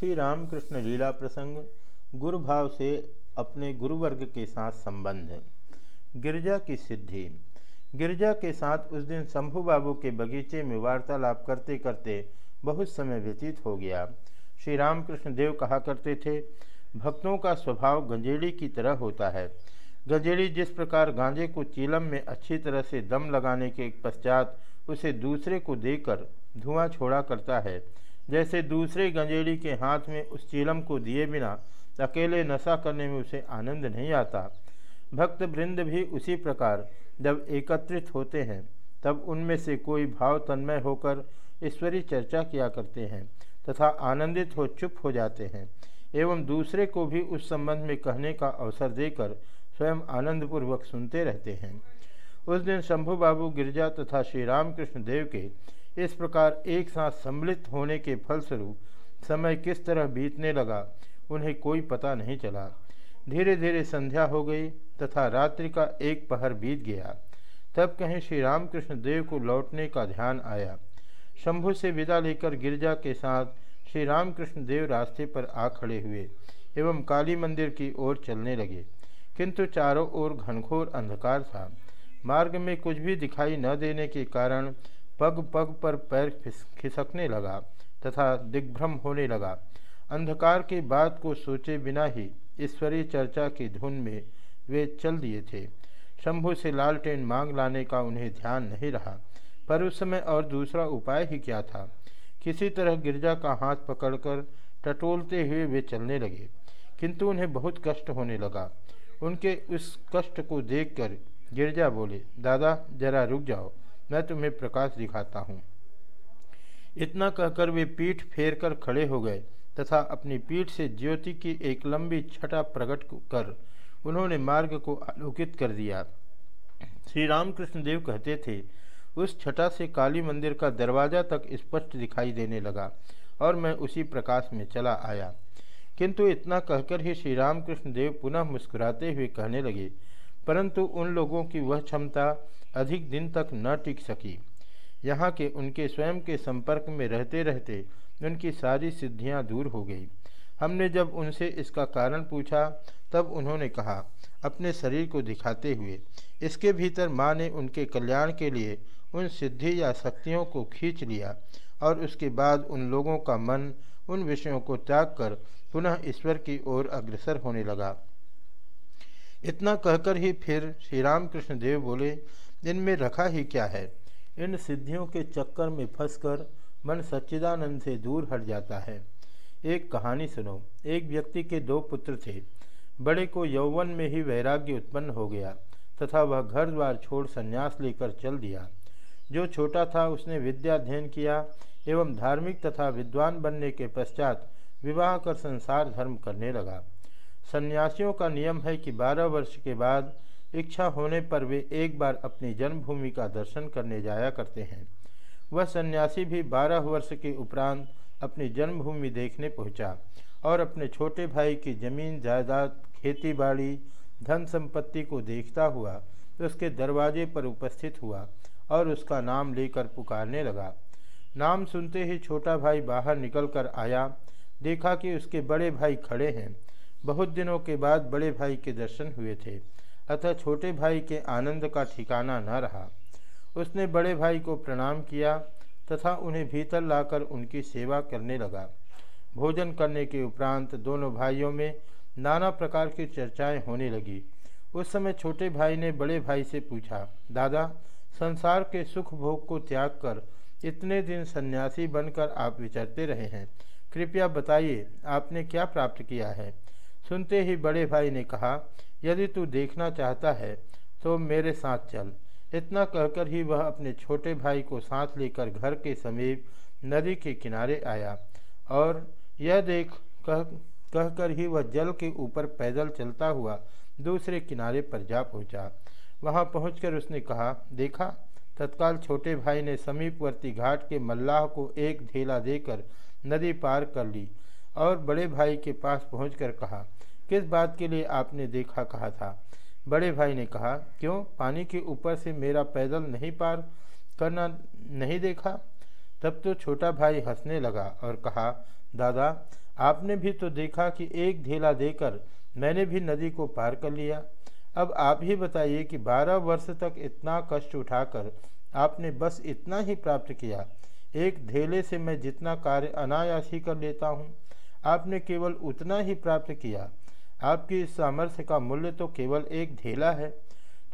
श्री रामकृष्ण लीला प्रसंग गुरु भाव से अपने गुरुवर्ग के साथ संबंध गिरजा की सिद्धि। गिरजा के साथ उस दिन शंभू बाबू के बगीचे में वार्तालाप करते करते बहुत समय व्यतीत हो गया। श्री रामकृष्ण देव कहा करते थे, भक्तों का स्वभाव गंजेड़ी की तरह होता है। गंजेड़ी जिस प्रकार गांजे को चीलम में अच्छी तरह से दम लगाने के पश्चात उसे दूसरे को देकर धुआँ छोड़ा करता है जैसे दूसरे गंजेड़ी के हाथ में उस चीलम को दिए बिना अकेले नशा करने में उसे आनंद नहीं आता। भक्त वृंद भी उसी प्रकार जब एकत्रित होते हैं, तब उनमें से कोई भाव तन्मय होकर ईश्वरी चर्चा किया करते हैं तथा आनंदित हो चुप हो जाते हैं एवं दूसरे को भी उस संबंध में कहने का अवसर देकर स्वयं आनंदपूर्वक सुनते रहते हैं। उस दिन शंभु बाबू गिरजा तथा श्री रामकृष्ण देव के इस प्रकार एक साथ सम्मिलित होने के फलस्वरूप समय किस तरह बीतने लगा, उन्हें कोई पता नहीं चला। धीरे धीरे संध्या हो गई तथा रात्रि का एक पहर बीत गया। तब कहीं श्री रामकृष्ण देव को लौटने का ध्यान आया। शंभु से विदा लेकर गिरजा के साथ श्री रामकृष्ण देव रास्ते पर आ खड़े हुए एवं काली मंदिर की ओर चलने लगे। किंतु चारों ओर घनघोर अंधकार था। मार्ग में कुछ भी दिखाई न देने के कारण पग पग पर पैर खिसकने लगा तथा दिग्भ्रम होने लगा। अंधकार की बात को सोचे बिना ही ईश्वरीय चर्चा की धुन में वे चल दिए थे। शंभू से लालटेन मांग लाने का उन्हें ध्यान नहीं रहा, पर उस समय और दूसरा उपाय ही क्या था? किसी तरह गिरजा का हाथ पकड़कर टटोलते हुए वे चलने लगे, किंतु उन्हें बहुत कष्ट होने लगा। उनके उस कष्ट को देखकर गिरजा बोले, दादा, जरा रुक जाओ। मैं तुम्हें प्रकाश दिखाता हूँ। इतना कहकर वे पीठ फेर कर खड़े हो गए तथा अपनी पीठ से ज्योति की एक लंबी छटा प्रकट कर उन्होंने मार्ग को आलोकित कर दिया। श्री रामकृष्ण देव कहते थे, उस छटा से काली मंदिर का दरवाज़ा तक स्पष्ट दिखाई देने लगा और मैं उसी प्रकाश में चला आया। किंतु इतना कहकर ही श्री रामकृष्ण देव पुनः मुस्कुराते हुए कहने लगे परंतु उन लोगों की वह क्षमता अधिक दिन तक न टिक सकी। यहाँ के उनके स्वयं के संपर्क में रहते रहते उनकी सारी सिद्धियाँ दूर हो गई। हमने जब उनसे इसका कारण पूछा, तब उन्होंने कहा, अपने शरीर को दिखाते हुए, इसके भीतर माँ ने उनके कल्याण के लिए उन सिद्धि या शक्तियों को खींच लिया और उसके बाद उन लोगों का मन उन विषयों को त्याग कर पुनः ईश्वर की ओर अग्रसर होने लगा। इतना कहकर ही फिर श्री रामकृष्ण देव बोले, इनमें रखा ही क्या है? इन सिद्धियों के चक्कर में फंसकर मन सच्चिदानंद से दूर हट जाता है। एक कहानी सुनो। एक व्यक्ति के दो पुत्र थे। बड़े को यौवन में ही वैराग्य उत्पन्न हो गया तथा वह घर द्वार छोड़ संन्यास लेकर चल दिया। जो छोटा था, उसने विद्या अध्ययन किया एवं धार्मिक तथा विद्वान बनने के पश्चात विवाह कर संसार धर्म करने लगा। सन्यासियों का नियम है कि बारह वर्ष के बाद इच्छा होने पर वे एक बार अपनी जन्मभूमि का दर्शन करने जाया करते हैं। वह सन्यासी भी बारह वर्ष के उपरांत अपनी जन्मभूमि देखने पहुँचा और अपने छोटे भाई की ज़मीन, जायदाद खेती बाड़ी धन संपत्ति को देखता हुआ उसके दरवाजे पर उपस्थित हुआ और उसका नाम लेकर पुकारने लगा। नाम सुनते ही छोटा भाई बाहर निकलकर आया, देखा कि उसके बड़े भाई खड़े हैं। बहुत दिनों के बाद बड़े भाई के दर्शन हुए थे, अतः छोटे भाई के आनंद का ठिकाना न रहा। उसने बड़े भाई को प्रणाम किया तथा उन्हें भीतर लाकर उनकी सेवा करने लगा। भोजन करने के उपरांत दोनों भाइयों में नाना प्रकार की चर्चाएँ होने लगी। उस समय छोटे भाई ने बड़े भाई से पूछा, दादा, संसार के सुख भोग को त्याग कर इतने दिन सन्यासी बनकर आप विचरते रहे हैं। कृपया बताइए, आपने क्या प्राप्त किया है? सुनते ही बड़े भाई ने कहा, यदि तू देखना चाहता है तो मेरे साथ चल। इतना कहकर ही वह अपने छोटे भाई को साथ लेकर घर के समीप नदी के किनारे आया। और यह देख कह, कहकर ही वह जल के ऊपर पैदल चलता हुआ दूसरे किनारे पर जा पहुँचा। वहाँ पहुंचकर उसने कहा, देखा, तत्काल छोटे भाई ने समीपवर्ती घाट के मल्लाह को एक ढेला देकर नदी पार कर ली। और बड़े भाई के पास पहुंचकर कहा, किस बात के लिए आपने देखा कहा था? बड़े भाई ने कहा, क्यों? पानी के ऊपर से मेरा पैदल नहीं पार करना नहीं देखा? तब तो छोटा भाई हंसने लगा और कहा, दादा, आपने भी तो देखा कि एक ढेला देकर मैंने भी नदी को पार कर लिया। अब आप ही बताइए कि बारह वर्ष तक इतना कष्ट उठाकर आपने बस इतना ही प्राप्त किया। एक ढेले से मैं जितना कार्य अनायास ही कर लेता हूँ। आपने केवल उतना ही प्राप्त किया। आपकी इस सामर्थ्य का मूल्य तो केवल एक ढेला है।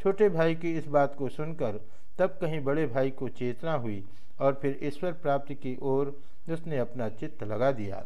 छोटे भाई की इस बात को सुनकर तब कहीं बड़े भाई को चेतना हुई और फिर ईश्वर प्राप्ति की ओर उसने अपना चित्त लगा दिया।